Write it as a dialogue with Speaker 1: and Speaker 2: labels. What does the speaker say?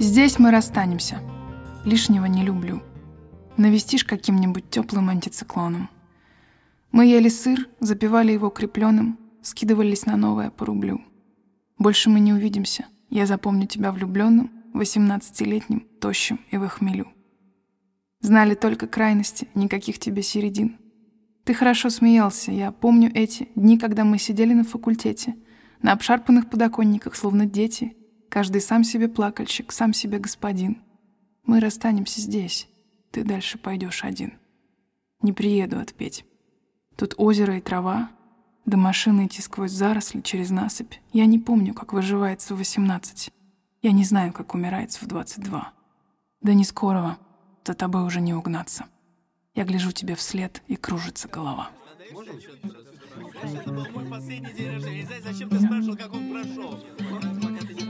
Speaker 1: Здесь мы расстанемся. Лишнего не люблю. Навестишь каким-нибудь теплым антициклоном. Мы ели сыр, запивали его крепленым, скидывались на новое по рублю. Больше мы не увидимся. Я запомню тебя влюбленным, восемнадцатилетним, тощим и в хмелю. Знали только крайности, никаких тебе середин. Ты хорошо смеялся, я помню эти дни, когда мы сидели на факультете, на обшарпанных подоконниках, словно дети, каждый сам себе плакальщик, сам себе господин. Мы расстанемся здесь, ты дальше пойдешь один. Не приеду отпеть. Тут озеро и трава, до машины идти сквозь заросли через насыпь. Я не помню, как выживается в 18. Я не знаю, как умирается в 22. Да не скорого, за тобой уже не угнаться. Я гляжу тебе вслед, и кружится голова. Это был мой последний день рождения. Зачем ты спрашивал, как он прошел.